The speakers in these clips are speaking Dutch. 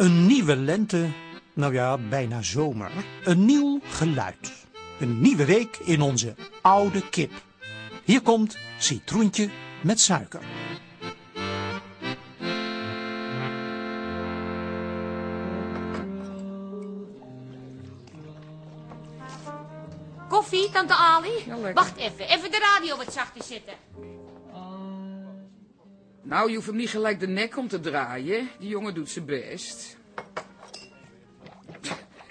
Een nieuwe lente, nou ja, bijna zomer. Een nieuw geluid. Een nieuwe week in onze oude kip. Hier komt citroentje met suiker. Koffie, tante Ali? Ja. Wacht even, even de radio wat zachter zetten. Nou, je hoeft hem niet gelijk de nek om te draaien. Die jongen doet zijn best.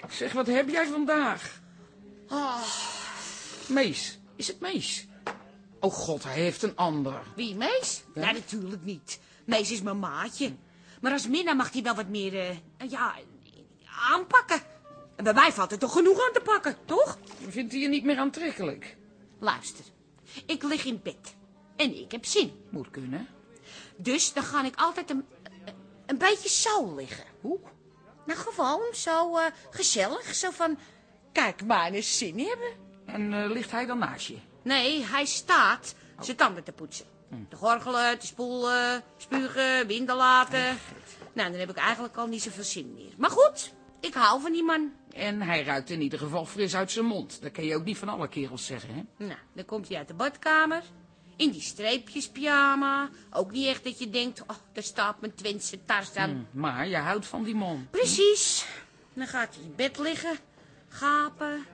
Zeg, wat heb jij vandaag? Ah, Mees. Is het Mees? Oh god, hij heeft een ander. wie, Mees? Ja? Ja, natuurlijk niet. Mees is mijn maatje. Maar als minnaar mag hij wel wat meer, eh, ja, aanpakken. En bij mij valt er toch genoeg aan te pakken, toch? Vindt hij je niet meer aantrekkelijk? Luister, ik lig in bed. En ik heb zin. Moet kunnen. Dus dan ga ik altijd een, een beetje zo liggen. Hoe? Nou, gewoon zo eh, gezellig. Zo van, kijk maar eens zin hebben. En eh, ligt hij dan naast je? Nee, hij staat zijn tanden te poetsen. Te gorgelen, te spoelen, spugen, winden laten. Nou, dan heb ik eigenlijk al niet zoveel zin meer. Maar goed, ik hou van die man. En hij ruikt in ieder geval fris uit zijn mond. Dat kan je ook niet van alle kerels zeggen, hè? Nou, dan komt hij uit de badkamer. In die streepjes pyjama. Ook niet echt dat je denkt, oh, daar staat mijn Twentse Tarzan. Hm, Maar je houdt van die man. Precies. Dan gaat hij in bed liggen, gapen,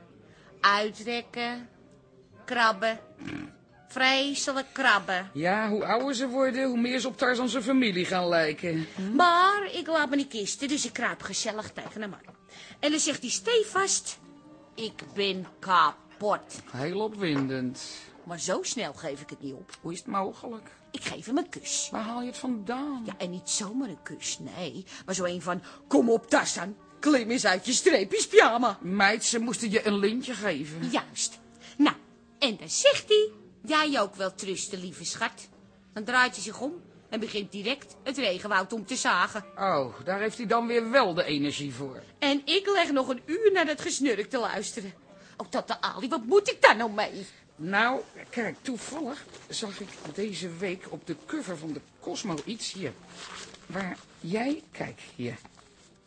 uitrekken, krabben. Vreselijk krabben. Ja, hoe ouder ze worden, hoe meer ze op Tarzan zijn familie gaan lijken. Maar ik laat me niet kisten, dus ik kruip gezellig tegen hem aan. En dan zegt hij stevast, ik ben kapot. Heel opwindend. Maar zo snel geef ik het niet op. Hoe is het mogelijk? Ik geef hem een kus. Waar haal je het vandaan? Ja, en niet zomaar een kus, nee. Maar zo een van, kom op Tarzan, klim eens uit je streepjes pyjama. Meid, ze moesten je een lintje geven. Juist. Nou, en dan zegt hij, jij ook wel trusten, lieve schat. Dan draait hij zich om en begint direct het regenwoud om te zagen. Oh, daar heeft hij dan weer wel de energie voor. En ik leg nog een uur naar dat gesnurk te luisteren. Oh, tante Ali, wat moet ik daar nou mee? Nou, kijk, toevallig zag ik deze week op de cover van de Cosmo iets hier. Waar jij, kijk hier.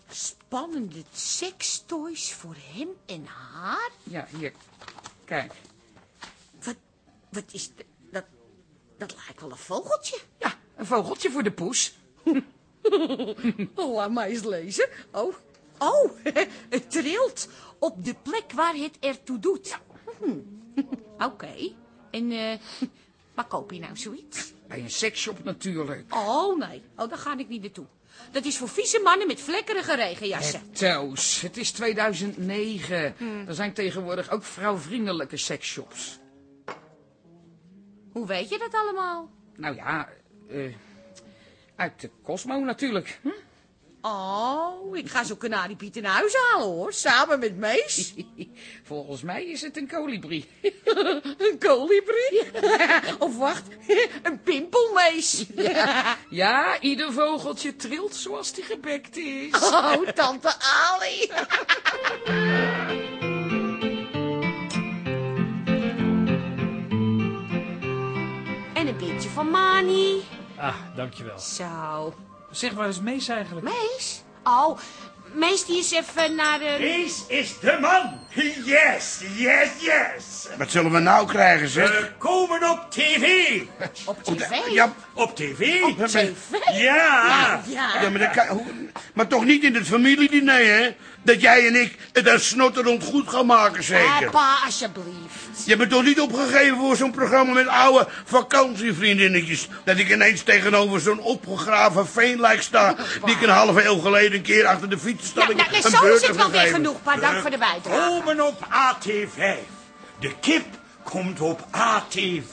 Spannende sextoys voor hem en haar? Ja, hier. Kijk. Wat, wat is dat? Dat lijkt wel een vogeltje. Ja, een vogeltje voor de poes. Laat mij eens lezen. Oh, oh, het trilt op de plek waar het ertoe doet. Hm. Oké, en eh, waar koop je nou zoiets? Bij een seksshop natuurlijk. Oh, nee, oh, daar ga ik niet naartoe. Dat is voor vieze mannen met vlekkerige regenjassen. Het Toos, het is 2009. Er zijn tegenwoordig ook vrouwvriendelijke seksshops. Hoe weet je dat allemaal? Nou ja, eh, uit de Cosmo natuurlijk. Hm? Oh, ik ga zo'n kanariepiet in huis halen, hoor. Samen met Mees. Volgens mij is het een kolibrie. Een kolibrie. of wacht, een pimpelmees. Ja, ieder vogeltje trilt zoals die gebekt is. Oh, tante Ali. en een beetje van Mani. Ah, dankjewel. Zo. Zeg, waar is Mees eigenlijk? Mees? Oh, Mees die is even naar de... Mees is de man. Yes, yes, yes. Wat zullen we nou krijgen, zeg? We komen op tv. Op tv? Ja, Op tv? Op tv? Ja. Ja. ja maar, dat kan- hoe- maar toch niet in het familiediner, hè? Dat jij en ik het daar snotterend goed gaan maken, zeker? Eh, pa, alsjeblieft. Je bent toch niet opgegeven voor zo'n programma met oude vakantievriendinnetjes? Dat ik ineens tegenover zo'n opgegraven veenlijk sta... die ik een halve eeuw geleden een keer achter de Ja, fietsenstalling nou, nou, een zo beurt is het wel weer gegeven. genoeg, pa. Dank voor de bijdrage. Komen op AT5. De kip komt op AT5.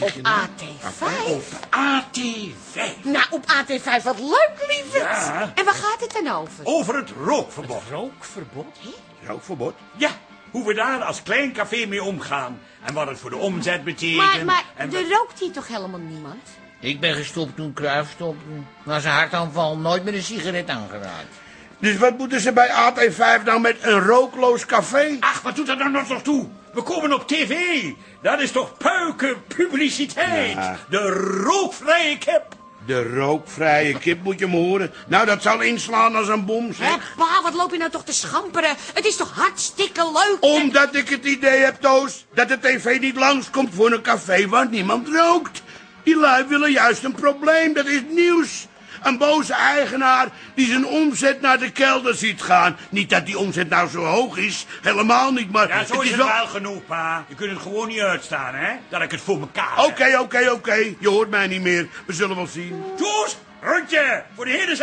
Op AT5? Op AT5. Nou, op AT5, wat leuk, lieverd. Ja. En waar gaat het dan over? Over het rookverbod. Rookverbod? Rookverbod? Ja, hoe we daar als klein café mee omgaan. En wat het voor de omzet betekent. Maar, maar en er rookt hier toch helemaal niemand? Ik ben gestopt toen Cruijff stopte. Na zijn hartaanval nooit meer een sigaret aangeraakt. Dus wat moeten ze bij AT5 nou met een rookloos café? Ach, wat doet dat nou nog toe? We komen op tv. Dat is toch puiken publiciteit? Ja. De rookvrije kip. De rookvrije kip moet je me horen. Nou, dat zal inslaan als een bom, Hé, zeg. pa, wat loop je nou toch te schamperen? Het is toch hartstikke leuk? Omdat ik het idee heb, Toos, dat de tv niet langskomt voor een café waar niemand rookt. Die lui willen juist een probleem, dat is nieuws. Een boze eigenaar die zijn omzet naar de kelder ziet gaan. Niet dat die omzet nou zo hoog is, helemaal niet, maar Ja, zo het is is het wel... wel genoeg, pa. Je kunt het gewoon niet uitstaan, hè? Dat ik het voor mekaar. Oké, oké, oké. Je hoort mij niet meer. We zullen wel zien. Toes, rondje, voor de hele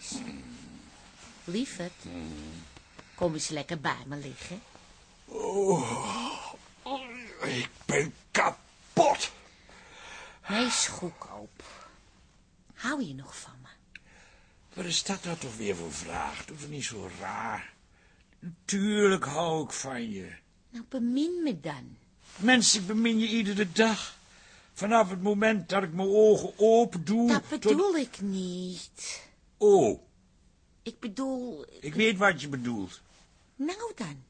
Mees, lieverd, kom eens lekker bij me liggen. Ik ben kapot. Mees, goedkoop. Hou je nog van me? Wat is dat nou toch weer voor vraag? Doe toch niet zo raar. Natuurlijk hou ik van je. Nou, bemin me dan. Mensen, ik bemin je iedere dag. Vanaf het moment dat ik mijn ogen open doe... Dat tot- bedoel ik niet. Oh, Ik bedoel, ik weet wat je bedoelt. nou dan.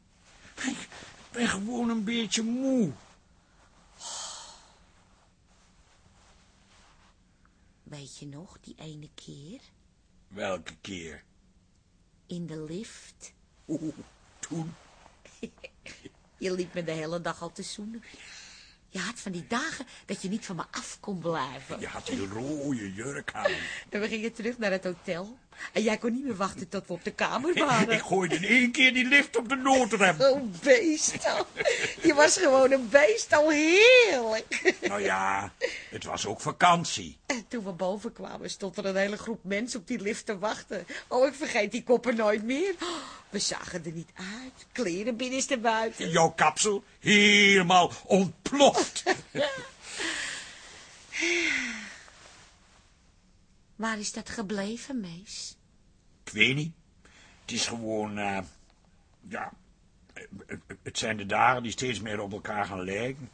Ik ben gewoon een beetje moe. Weet je nog, die ene keer Welke keer? in de lift? Oeh, toen. Je liep me de hele dag al te zoenen. Je had van die dagen dat je niet van me af kon blijven. Je had die rode jurk aan. En we gingen terug naar het hotel. En jij kon niet meer wachten tot we op de kamer waren. Ik gooide in één keer die lift op de noodrem. Oh, beest. oh. Je was gewoon een beest. Al heerlijk. Nou ja, het was ook vakantie. En toen we boven kwamen, stond er een hele groep mensen op die lift te wachten. Oh, ik vergeet die koppen nooit meer. We zagen er niet uit. Kleren binnenste buiten. Jouw kapsel helemaal ontploft. Waar is dat gebleven, mees? Ik weet niet. Het is gewoon, eh, ja, eh, eh, het zijn de dagen die steeds meer op elkaar gaan lijken.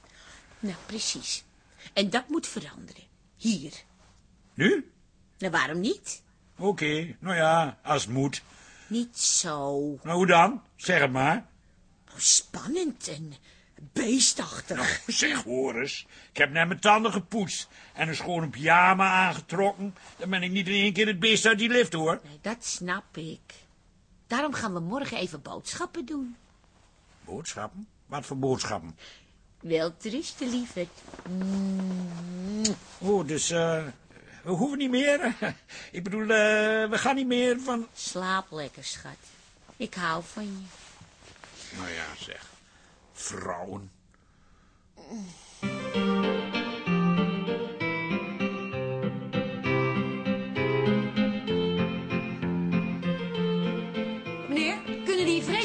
Nou, precies. En dat moet veranderen. Hier. Nu? Nou, waarom niet? Oké, nou ja, als het moet. Niet zo Nou, hoe dan? Zeg het maar. spannend en beestachtig. Zeg, hoor eens. Ik heb net mijn tanden gepoetst en een schone pyjama aangetrokken. Dan ben ik niet in één keer het beest uit die lift, hoor. Nee, dat snap ik. Daarom gaan we morgen even boodschappen doen. Boodschappen? Wat voor boodschappen? Wel rusten, lieverd. Oh, dus, eh, we hoeven niet meer. Ik bedoel, eh, we gaan niet meer van... Slaap lekker, schat. Ik hou van je. Nou ja, zeg. Vrouwen. Meneer,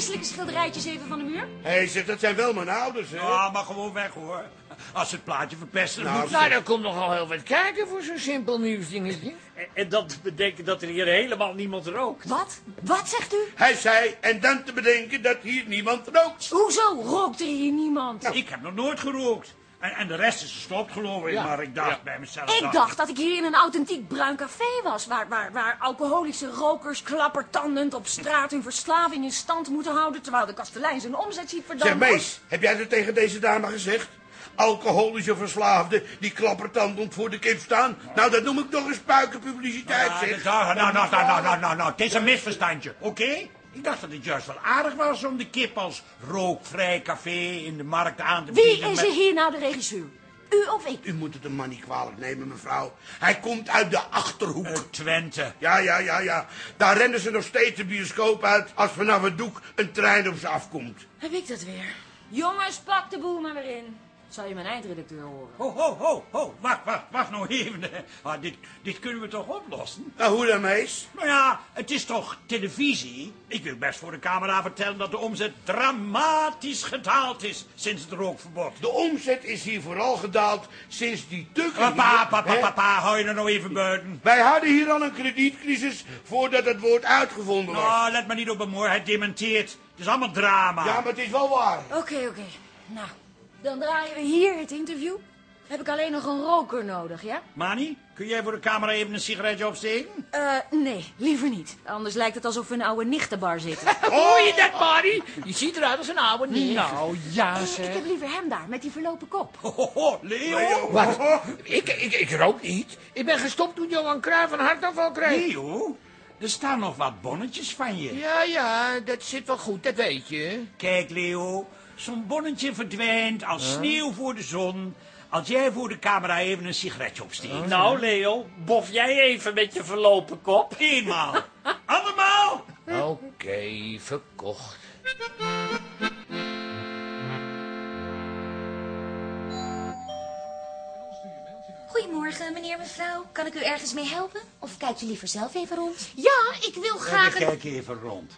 vreselijke schilderijtjes even van de muur? Hé, hey, zeg, dat zijn wel mijn ouders, hè? Ja, maar gewoon weg, hoor. Als ze het plaatje verpesten, dan Nou, moeten Nou, daar komt nogal heel wat kijken voor zo'n simpel nieuwsdingetje. En, en dat te bedenken dat er hier helemaal niemand rookt. Wat? Wat zegt u? Hij zei, en dan te bedenken dat hier niemand rookt. Hoezo rookt er hier niemand? Ik heb nog nooit gerookt. En, en de rest is gestopt, geloof ik. Maar ik dacht bij mezelf... Ik dacht, dat ik hier in een authentiek bruin café was... waar, waar, waar alcoholische rokers klappertandend op straat... hun verslaving in stand moeten houden... terwijl de kastelein zijn omzet ziet verdampen. Zeg, mees, heb jij dat tegen deze dame gezegd? alcoholische verslaafden die klappertandend voor de kip staan. Nou, dat noem ik toch eens puikenpubliciteit, zeg. Nou, nou, nou, nou, nou, nou, nou, het is een misverstandje, oké? Ik dacht dat het juist wel aardig was om de kip als rookvrij café in de markt aan te Wie bieden. is met- er hier nou de regisseur? U of ik? U moet het een man niet kwalijk nemen, mevrouw. Hij komt uit de Achterhoek. Eh, Twente. Ja, ja, ja, ja. Daar rennen ze nog steeds de bioscoop uit als vanaf het doek een trein op ze afkomt. Heb ik dat weer? Jongens, pak de boel maar weer in. Zal je mijn eindredacteur horen? Ho, ho, ho, ho, wacht, wacht, wacht nou even. Ah, dit, dit kunnen we toch oplossen? Nou, hoe dan, Mees? Nou ja, het is toch televisie? Ik wil best voor de camera vertellen dat de omzet dramatisch gedaald is sinds het rookverbod. De omzet is hier vooral gedaald sinds die tukker Papa, papa, papa, hou je er nou even buiten. Wij hadden hier al een kredietcrisis voordat het woord uitgevonden was. Nou, let maar niet op hem hoor, hij dementeert. Het is allemaal drama. Ja, maar het is wel waar. Oké, oké. Nou, dan draaien we hier het interview. heb ik alleen nog een roker nodig, ja? Mani, kun jij voor de camera even een sigaretje opsteken? Eh, nee, liever niet. Anders lijkt het alsof we in een oude nichtenbar zitten. Hoor je dat, Barry? Je ziet eruit als een oude neer. Nou, ja ik zeg. heb liever hem daar, met die verlopen kop. Ho, ho, ho, Leo. Wat? Ik, ik, ik rook niet. Ik ben gestopt toen Johan Cruijff een hartaanval kreeg. Leo, er staan nog wat bonnetjes van je. Ja, ja, dat zit wel goed, dat weet je. Kijk, Leo, zo'n bonnetje verdwijnt als sneeuw voor de zon... als jij voor de camera even een sigaretje opsteekt. Nou, Leo, bof jij even met je verlopen kop. Eenmaal. Allemaal. Oké, verkocht. Goedemorgen, meneer, mevrouw. Kan ik u ergens mee helpen? Of kijkt u liever zelf even rond? Ja, ik wil graag een... kijken even rond.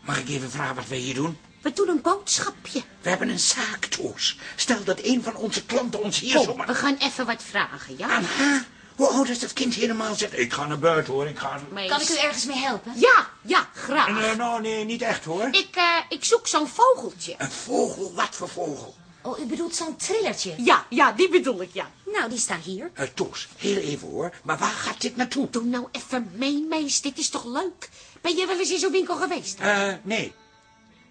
Mag ik even vragen wat wij hier doen? We doen een boodschapje. We hebben een zaak, Toos. Stel dat een van onze klanten ons hier Kom, zomaar... we gaan even wat vragen, ja? Aan haar? Hoe oud is dat kind helemaal? Zegt, ik ga naar buiten, hoor. Ik ga... Mees. Kan ik u ergens mee helpen? Ja, ja, graag. Nee, nou, nee, niet echt, hoor. Ik, eh, ik zoek zo'n vogeltje. Een vogel? Wat voor vogel? Oh, u bedoelt zo'n trillertje? Ja, ja, die bedoel ik, ja. Nou, die staan hier. Uh, Toos, heel even, hoor. Maar waar gaat dit naartoe? Doe nou even mee, Mees. Dit is toch leuk? Ben je wel eens in zo'n winkel geweest? Eh, nee.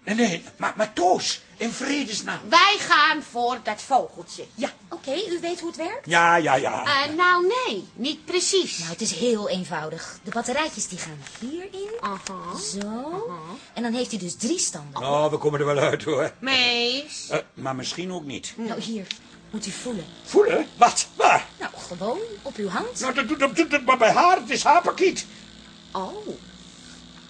Nee, nee. Maar, maar Toos, in vredesnaam. Wij gaan voor dat vogeltje. Ja. Oké, u weet hoe het werkt? Ja, ja, ja. Eh, nou, nee, niet precies. Nou, het is heel eenvoudig. De batterijtjes die gaan hierin. Aha. Zo. En dan heeft hij dus drie standen. Oh, we komen er wel uit, hoor. Mees. Eh, maar misschien ook niet. Nou, hier. Moet u voelen. Voelen? Wat? Waar? Nou, gewoon op uw hand. Nou, dat doet dat doet het maar bij haar. Het is haar pakiet. Oh.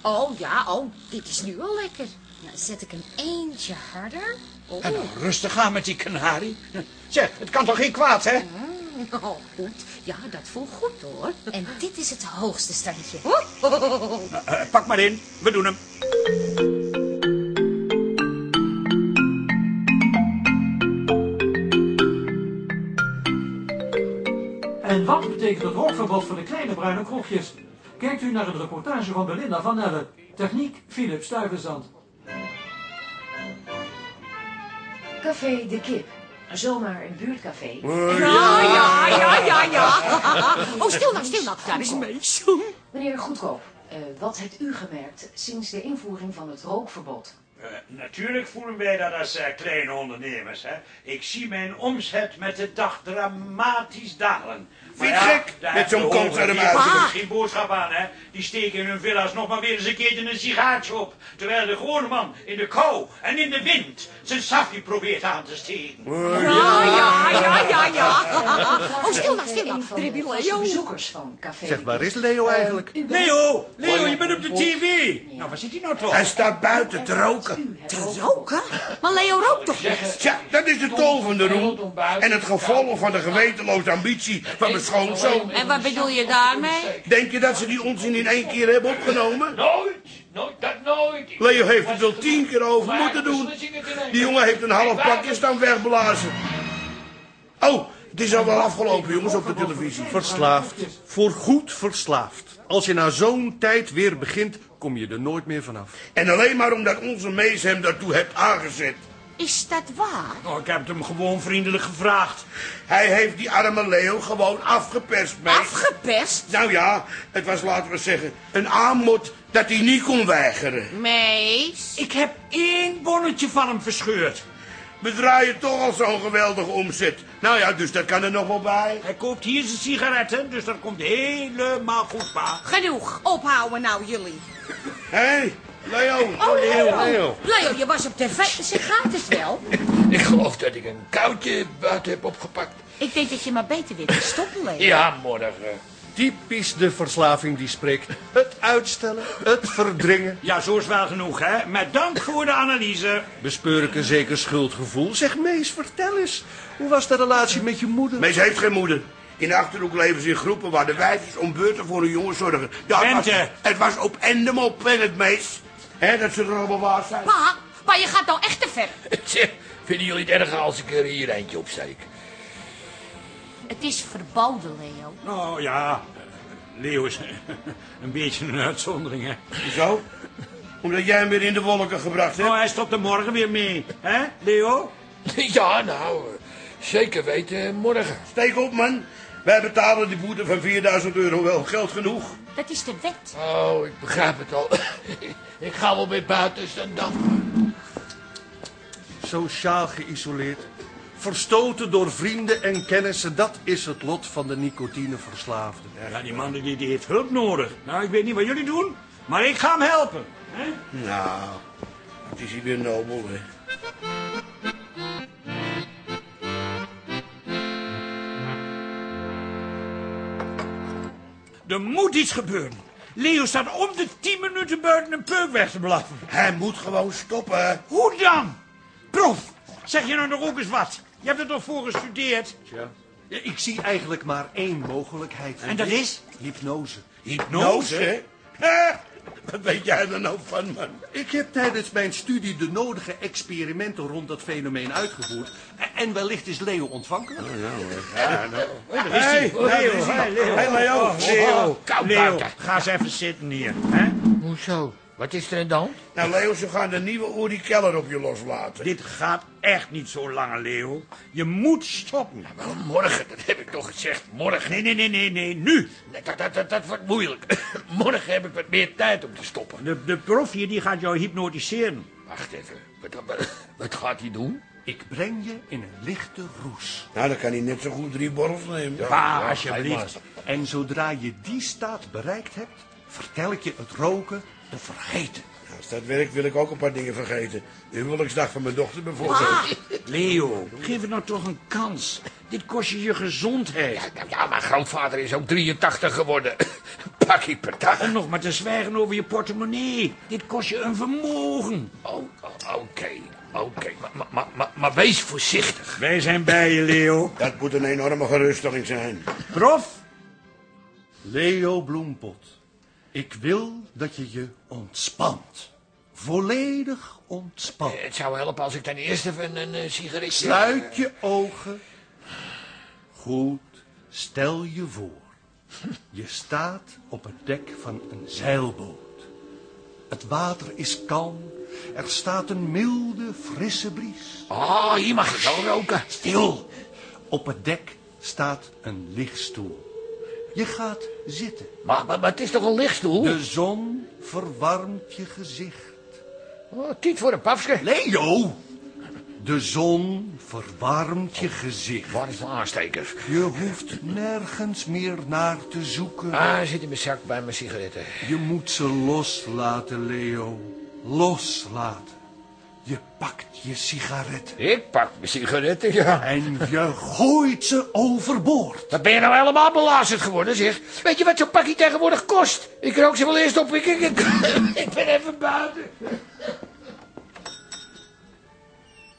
Oh, ja, oh, dit is nu wel lekker. Nou, zet ik hem eentje harder. Oh, En nou, rustig aan met die kanarie. Zeg, het kan toch geen kwaad, hè? oh goed. Ja, dat voelt goed, hoor. En dit is het hoogste standje. Eh, pak maar in. We doen hem. En wat betekent het rookverbod voor de kleine bruine kroegjes? Kijkt u naar een reportage van Belinda van Nelle. Techniek Philip Stuyvesant. Café De Kip. Zomaar een buurtcafé. Ja, ja, ja, ja, ja. Oh, stil nou, stil nou. Daar is Mees. Meneer Goedkoop, eh, wat hebt u gemerkt sinds de invoering van het rookverbod? Eh, natuurlijk voelen wij dat als eh, kleine ondernemers. Hè. Ik zie mijn omzet met de dag dramatisch dalen. Vind het gek? Met zo'n kont uit natuurlijk geen boodschap aan, hè. Die steken in hun villa's nog maar weer eens een keertje een sigaartje op. Terwijl de gewone man in de kou en in de wind zijn safje probeert aan te steken. Ja, ja, ja, ja, ja. Oh, stil nou, stil vaste Leo. bezoekers van Café Zeg, waar is Leo eigenlijk? U bent- Leo, Leo, je bent op de tv. Nou, waar zit hij nou toch? Hij staat buiten te roken. Rookverbod. Roken? Maar Leo rookt toch niet? Tja, dat is de tol van de roem. En het gevolg van de gewetenloze ambitie van mijn schoonzoon. En wat bedoel je daarmee? Denk je dat ze die onzin in één keer hebben opgenomen? Nooit, nooit, dat nooit. Leo heeft het wel tien keer over moeten doen. Die jongen heeft een half pakje staan wegblazen. Oh, het is al wel afgelopen, jongens, op de televisie. Verslaafd. Voorgoed verslaafd. Als je na zo'n tijd weer begint, kom je er nooit meer vanaf. En alleen maar omdat onze mees hem daartoe heeft aangezet. Is dat waar? Oh, ik heb het hem gewoon vriendelijk gevraagd. Hij heeft die arme Leo gewoon afgeperst, mees. Afgepest? Nou ja, het was, laten we zeggen, een aanbod dat hij niet kon weigeren. Mees? Ik heb één bonnetje van hem verscheurd. We draaien toch al zo'n geweldige omzet. Nou ja, dus dat kan er nog wel bij. Hij koopt hier zijn sigaretten, dus dat komt helemaal goed, pa. Genoeg. Ophouden nou, jullie. Hé, hey, Leo. Oh, Leo. Leo. Leo, je was op tv. Ze gaat het wel. Ik geloof dat ik een koudje buiten heb opgepakt. Ik denk dat je maar beter weer te stoppen, Leo. Ja, morgen. Typisch de verslaving die spreekt. Het uitstellen, het verdringen. Ja, zo is wel genoeg, hè. Met dank voor de analyse. Bespeur ik een zeker schuldgevoel. Zeg, Mees, vertel eens. Hoe was de relatie met je moeder? Mees heeft geen moeder. In de Achterhoek leven ze in groepen waar de wijfjes om beurten voor hun jongen zorgen. Ja, het was, het was op endem op en het Mees. Hè, dat ze er allemaal waar zijn. Pa, pa, je gaat nou echt te ver. Zeg, vinden jullie het erg als ik er hier eentje opsteek? Het is verboden, Leo. Oh ja, Leo is een beetje een uitzondering, hè. Zo? Omdat jij hem weer in de wolken gebracht hebt. Oh, hij stopt er morgen weer mee, hè, Leo? Ja, nou, eh, Zeker weten, morgen. Steek op, man. Wij betalen die boete van 4000 euro wel geld genoeg. Dat is de wet. Oh, ik begrijp het al. ik ga wel weer buiten dan. Sociaal geïsoleerd. Verstoten door vrienden en kennissen. Dat is het lot van de nicotineverslaafde. Ja, die man die, die heeft hulp nodig. Nou, ik weet niet wat jullie doen, maar ik ga hem helpen. Hè? Nou, het is hier weer nobel, hè. Er moet iets gebeuren. Leo staat om de 10 minuten buiten een peuk weg te blaffen. Hij moet gewoon stoppen. Hoe dan? Prof, zeg je nou nog ook eens wat? Je hebt er toch voor gestudeerd? Tja. Ja, ik zie eigenlijk maar één mogelijkheid. En dat is? Hypnose. Hypnose? Wat weet jij er nou van, man? Ik heb tijdens mijn studie de nodige experimenten rond dat fenomeen uitgevoerd. En- wellicht is Leo ontvankelijk. Ja, nou. Hey, Leo, hey, Leo. Hey, Leo. Oh, Leo, Oh, koud Leo, buiten. ga eens even zitten hier. Hè? Hoezo? Wat is er dan? Nou, Leo, ze gaan de nieuwe Uri Keller op je loslaten. Dit gaat echt niet zo lang, Leo. Je moet stoppen. Wel, morgen, dat heb ik toch gezegd. Morgen. Nee, nee, nee, nee, nee, nu. Dat, dat, dat, dat wordt moeilijk. morgen heb ik wat meer tijd om te stoppen. De, de prof hier die gaat jou hypnotiseren. Wacht even. Wat, wat, wat gaat hij doen? Ik breng je in een lichte roes. Nou, dan kan hij net zo goed drie borrels nemen. Pa, alsjeblieft. En zodra je die staat bereikt hebt, vertel ik je het roken te vergeten. Als dat werkt wil ik ook een paar dingen vergeten. De huwelijksdag van mijn dochter bijvoorbeeld. Leo, geef het nou toch een kans. Dit kost je je gezondheid. Nou ja, mijn grootvader is ook 83 geworden. Pakkie per dag. Om nog maar te zwijgen over je portemonnee. Dit kost je een vermogen. Oh, oh, oké, oké. Maar, maar, maar, maar, maar wees voorzichtig. Wij zijn bij je, Leo. Dat moet een enorme geruststelling zijn. Prof? Leo Bloempot, ik wil dat je je ontspant. Volledig ontspant. Het zou helpen als ik ten eerste even een, eh, sigaretje... Sluit je ogen. Goed, stel je voor. Je staat op het dek van een zeilboot. Het water is kalm. Er staat een milde, frisse bries. Oh, hier mag ik wel roken. Stil! Op het dek staat een lichtstoel. Je gaat zitten. Maar, maar, maar het is toch een lichtstoel? De zon verwarmt je gezicht. Oh, tijd voor een pafske. Leo! De zon verwarmt je gezicht. Waar is de aansteker? Je hoeft nergens meer naar te zoeken. Ah, zit in mijn zak bij mijn sigaretten. Je moet ze loslaten, Leo. Loslaten. Je pakt je sigaret Ik pak mijn sigaretten, ja. en je gooit ze overboord. Wat ben je nou helemaal belazerd geworden, zeg? Weet je wat zo'n pakje tegenwoordig kost? Ik rook ze wel eerst op. Ik, ik, ik, ik ben even buiten.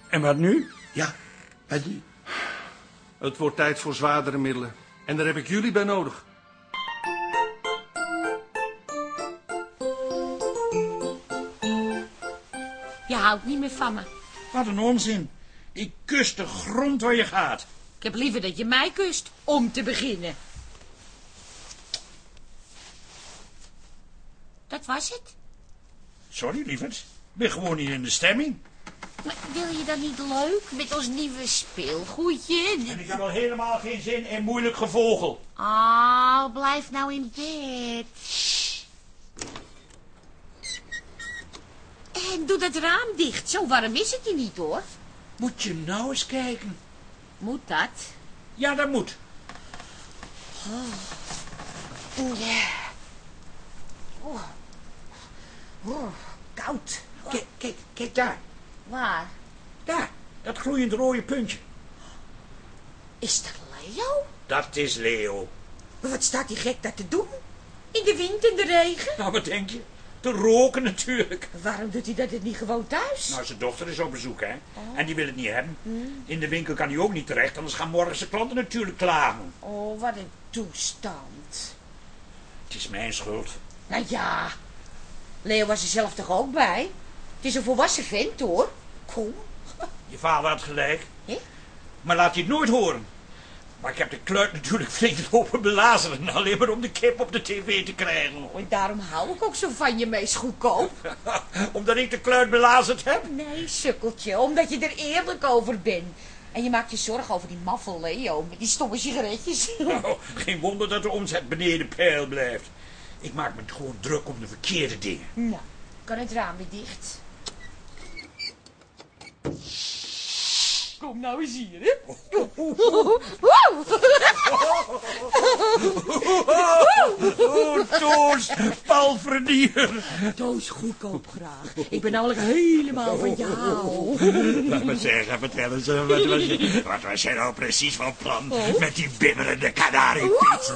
En wat nu? Ja, wat nu? Het wordt tijd voor zwaardere middelen. En daar heb ik jullie bij nodig. Houdt niet meer van me. Wat een onzin. Ik kus de grond waar je gaat. Ik heb liever dat je mij kust, om te beginnen. Dat was het. Sorry, lieverd. Ik ben gewoon niet in de stemming. Maar wil je dan niet leuk met ons nieuwe speelgoedje? En ik heb al helemaal geen zin in moeilijk gevogel. Oh, blijf nou in bed. En doe dat raam dicht. Zo warm is het hier niet, hoor. Moet je nou eens kijken. Moet dat? Ja, dat moet. Ja. Oh. Oh, koud. Kijk, kijk, kijk daar. Waar? Daar, dat gloeiend rode puntje. Is dat Leo? Dat is Leo. Maar wat staat die gek daar te doen? In de wind, in de regen? Nou, wat denk je? Te roken natuurlijk. Waarom doet hij dat niet gewoon thuis? Nou, zijn dochter is op bezoek, hè. En die wil het niet hebben. In de winkel kan hij ook niet terecht, anders gaan morgen zijn klanten natuurlijk klagen. Oh, wat een toestand. Het is mijn schuld. Nou ja, Leo was er zelf toch ook bij? Het is een volwassen vent, hoor. Kom. Je vader had gelijk. Hè? Maar laat hij het nooit horen. Maar ik heb de kluit natuurlijk flink lopen belazeren. Alleen maar om de kip op de tv te krijgen. Oh, en daarom hou ik ook zo van je meest goedkoop. Omdat ik de kluit belazerd heb. Nee, sukkeltje, omdat je er eerlijk over bent. En je maakt je zorgen over die maffe Leo met die stomme sigaretjes. Oh, geen wonder dat de omzet beneden peil blijft. Ik maak me gewoon druk om de verkeerde dingen. nou, kan het raam weer dicht? Kom nou eens hier, hè? Oh, Toos, palfrenier. Toos, goedkoop graag. Ik ben namelijk helemaal van jou. Laat me zeggen, vertel eens, eh, wat was, je, wat was je nou precies van plan met die bibberende kanariepiet?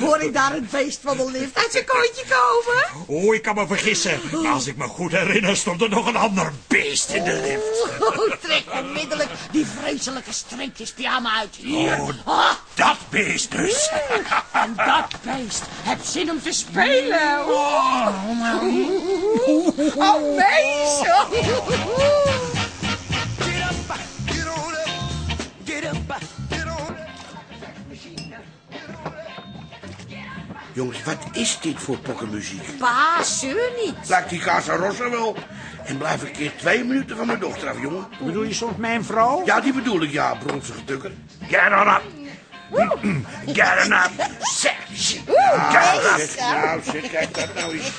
Hoor ik daar het beest van de lift uit zijn kooitje komen? Oh, ik kan me vergissen. Maar als ik me goed herinner, stond er nog een ander beest in de lift. Oh, trek onmiddellijk die vreselijke streepjes pyjama uit hier. Oh, Ah, dat beest dus. en dat beest heeft zin om te spelen. Oh, oh meis. Jongens, wat is dit voor pokkenmuziek? Pa, zeur niet. Lijkt die Casa Rossa wel. En blijf een keer twee minuten van mijn dochter af, jongen. Bedoel je soms mijn vrouw? Ja, die bedoel ik, ja, bronzige tukker. Get on up. Get on up. Zeg. Ja, zeg, nou, zeg, kijk dat nou eens.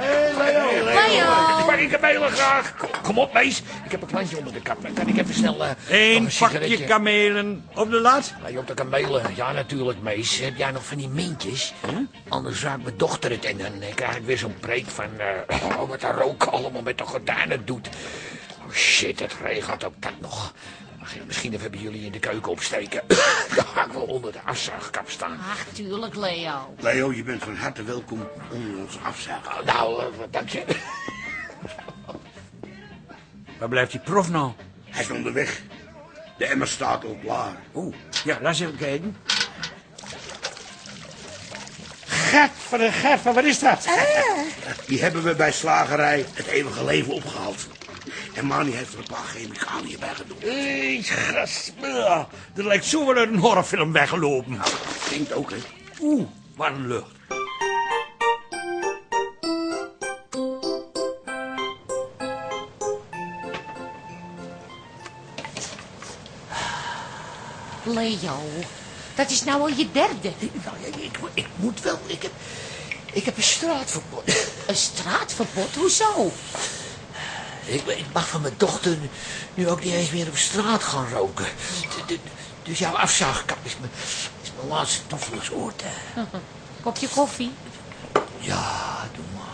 Leo! Maar ik heb kamelen graag. Kom, kom op, meis. Ik heb een klantje onder de kap. Kan ik even snel... eh, nog Eén een pakje sigaretje? kamelen op de lat. Lei op de kamelen. Ja, natuurlijk, meis. Heb jij nog van die mintjes? Anders raakt mijn dochter het en dan eh, krijg ik weer zo'n preek van... eh, oh, wat de rook allemaal met de gordijnen doet. Oh, shit, het regent ook dat nog. Mag ik misschien even bij jullie in de keuken opsteken? Dan ga ik wel onder de afzuigkap staan. Ach, tuurlijk, Leo. Leo, je bent van harte welkom onder ons afzuigen. Oh, nou, eh, dank je. Waar blijft die prof nou? Hij is onderweg. De emmer staat al klaar. Oeh, ja, laat eens even kijken. Gert van de Gert van, wat is dat? Die hebben we bij slagerij het eeuwige leven opgehaald. En Mani heeft er een paar chemicaliën bij gedaan. Hey, gasmeur. Dat lijkt zo wel uit een horrorfilm weggelopen. Nou, Klinkt ook, hè? Oeh, wat een lucht. Leo, dat is nou al je derde. Nou, ja, ik, ik moet wel. Ik heb, ik heb een straatverbod. Een straatverbod? Hoezo? Ik, ik mag van mijn dochter nu- ook niet eens meer op straat gaan roken. Dus jouw afzuigkap is mijn, is mijn laatste toevluchtsoord. hè. Kopje koffie? Ja, doe maar.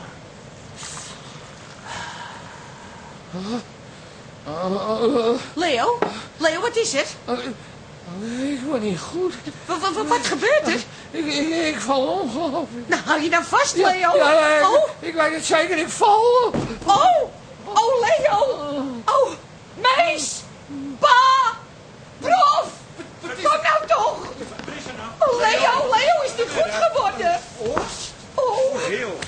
Leo? Leo, wat is er? Ik word niet goed. Wat, wat, wat gebeurt er? Ik, ik, ik val om, geloof ik. Nou, hou je nou vast, Leo. Ja, ja, ik, Oh, ik weet het zeker, ik val. oh, oh, Leo. Oh, meis. Pa. Prof. Kom nou toch. Oh, Leo, Leo is niet goed geworden. Oh, Heel.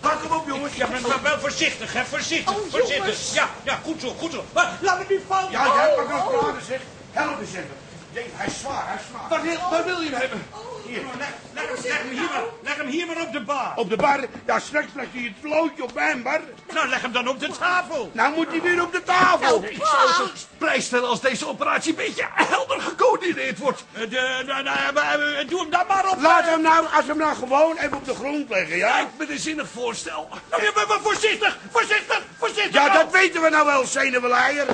Pak hem op, jongens. Ja, maar, wel voorzichtig, hè. Voorzichtig, Oh, voorzichtig. Ja, ja, goed zo, goed zo. Maar, laat me niet vallen. Ja, jij mag wel praten, zeg. Help eens even. Nee, hij is zwaar, hij is zwaar. Waar wil, waar wil je hem hebben? Hier, leg, leg, hem, leg, hem hier maar, leg hem hier maar op de bar. Op de bar, ja, straks legt hij het vlootje op mijn bar. Nou, leg hem dan op de tafel. Nou moet hij weer op de tafel. Ik zou het prijs stellen als deze operatie een beetje helder gecoördineerd wordt. Eh, de, de, de- de- eh, doe hem dan maar op. Laat hem nou, als we hem nou gewoon even op de grond leggen, ja? Lijkt me een zinnig voorstel. Nou, ja, maar, maar voorzichtig, voorzichtig, voorzichtig. Ja, nou. dat weten we nou wel, zenuwleier.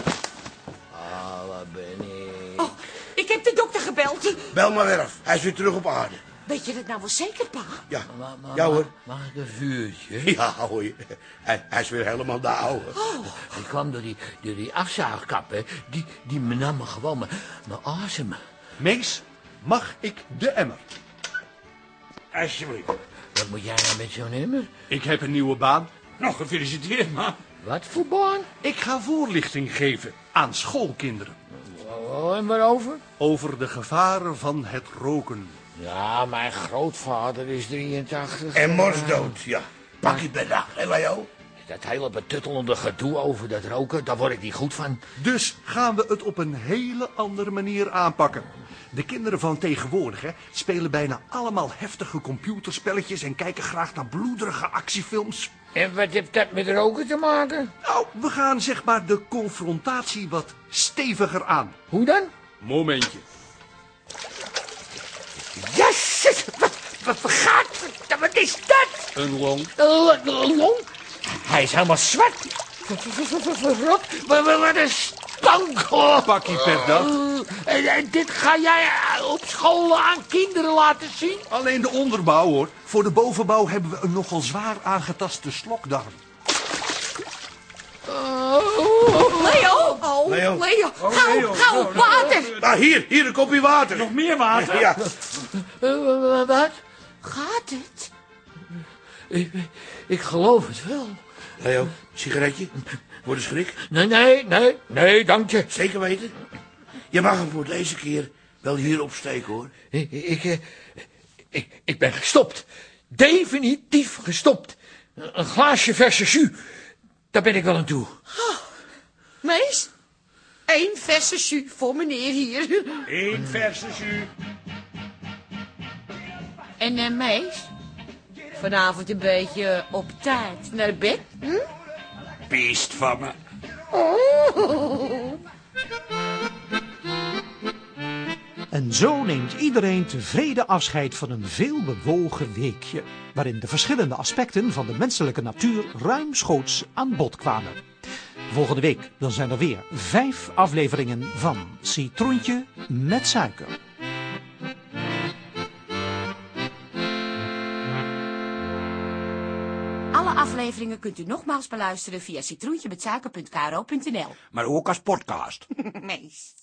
Ik heb de dokter gebeld. Bel maar weer af, hij is weer terug op aarde. Weet je dat nou wel zeker, pa? Ja, Ma- ma- ja hoor. Mag ik een vuurtje? Ja hoor, hij, hij is weer helemaal de oude. Ik kwam door die, door die afzuigkap, hè. Die, die nam me gewoon mijn, mijn asem. Mees, mag ik de emmer? Alsjeblieft. Wat moet jij nou met zo'n emmer? Ik heb een nieuwe baan. Nou, gefeliciteerd, man. Wat voor baan? Ik ga voorlichting geven aan schoolkinderen. Oh, en waarover? Over de gevaren van het roken. Ja, mijn grootvader is 83. En morsdood, ja. Pak je bij dag, hè Leo? Dat hele betuttelende gedoe over dat roken, daar word ik niet goed van. Dus gaan we het op een hele andere manier aanpakken. De kinderen van tegenwoordig hè, spelen bijna allemaal heftige computerspelletjes en kijken graag naar bloederige actiefilms. En wat heeft dat met roken te maken? Nou, we gaan zeg maar de confrontatie wat steviger aan. Hoe dan? Momentje. Jezus, wat, wat vergaat? Wat is dat? Een long. Een lo- long? Hij is helemaal zwart. Verrot, wat wat een stank. Hoor. Pakje per dag. Eh, En, en dit ga jij eh, op school aan kinderen laten zien? Alleen de onderbouw hoor. Voor de bovenbouw hebben we een nogal zwaar aangetaste slokdarm. Leo! Oh, Leo. Leo, gauw, gauw, water! Ah, hier, hier een kopje water. Nog meer water? Ja, Eh, wat? Gaat het? Ik, ik geloof het wel. Leo, sigaretje? Voor de schrik? Nee, nee, nee, nee, dank je. Zeker weten? Je mag hem voor deze keer wel hier opsteken, hoor. Ik, ik, eh, ik, ik ben gestopt. Definitief gestopt. Een glaasje verse jus. Daar ben ik wel aan toe. Mees? Eén verse jus voor meneer hier. Eén verse jus. En eh, Mees? Vanavond een beetje op tijd naar bed, hm? Beest van me. En zo neemt iedereen tevreden afscheid van een veelbewogen weekje, waarin de verschillende aspecten van de menselijke natuur ruimschoots aan bod kwamen. Volgende week dan zijn er weer vijf afleveringen van Citroentje met suiker. Afleveringen kunt u nogmaals beluisteren via citroentjemetsuiker.kro.nl. Maar ook als podcast. Mees.